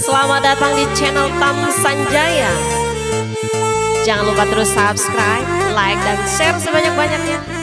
Selamat datang di channel Tam Sanjaya. Jangan lupa terus subscribe, like, dan share sebanyak-banyaknya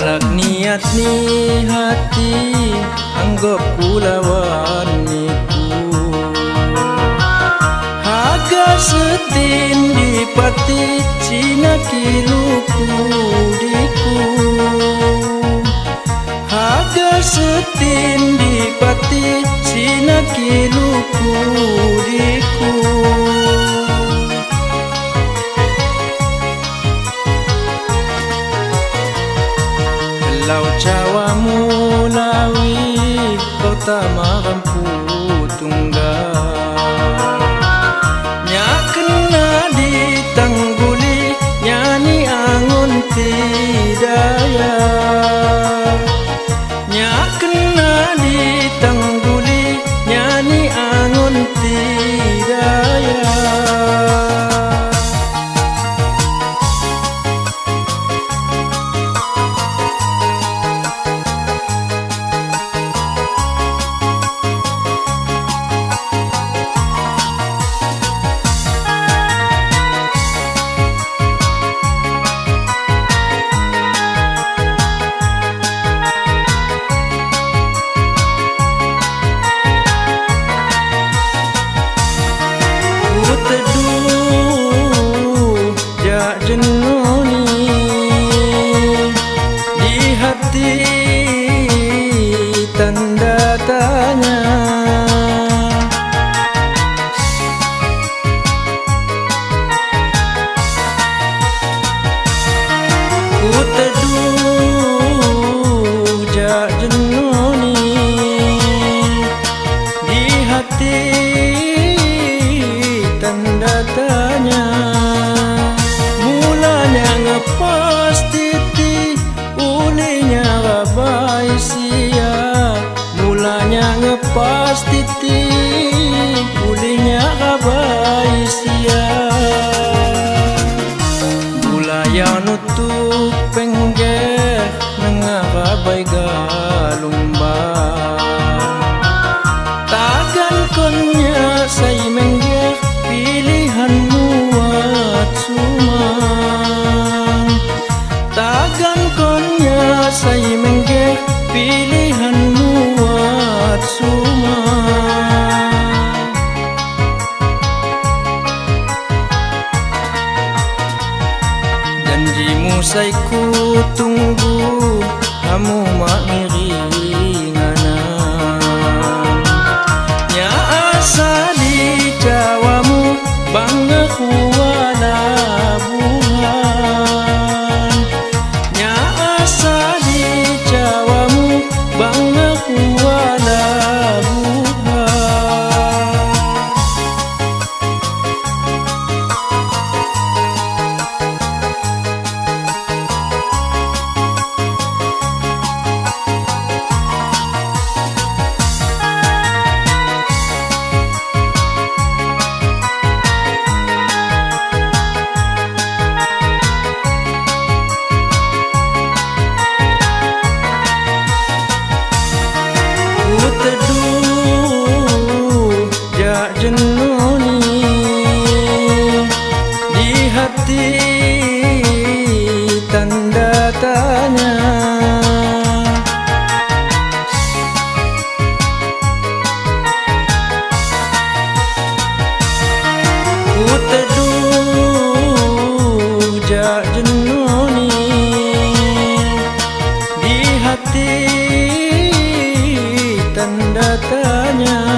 අලක් නියත් නීහති අංගොකුලවන්නෙකු ආකසතින් විපති චිනකිලුකුඩිකු ආකසතින් විපති චිනකිලුකුඩිකු Cawamu lawi kota mampu tunggu भूत say menggeh pilihanmu muat sumang Janjimu say ku tunggu Kamu mak ngana Nya asa di jawamu Bangga kuala jak jenuni Di hati tanda tanya. Ku jak jenuni Di hati tanda tanya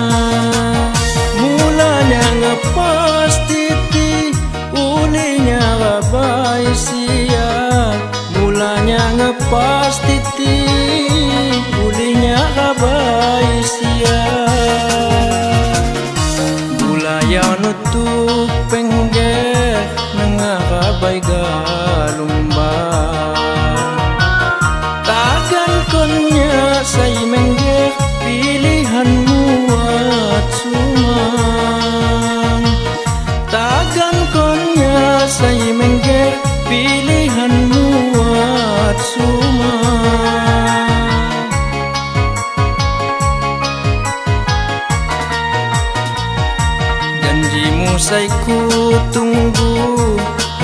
lumba con konya say menggeh pilihanmu at sumang con konya say menggeh pilihanmu at sumang Janjimu say ku tunggu